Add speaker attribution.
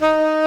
Speaker 1: Bye.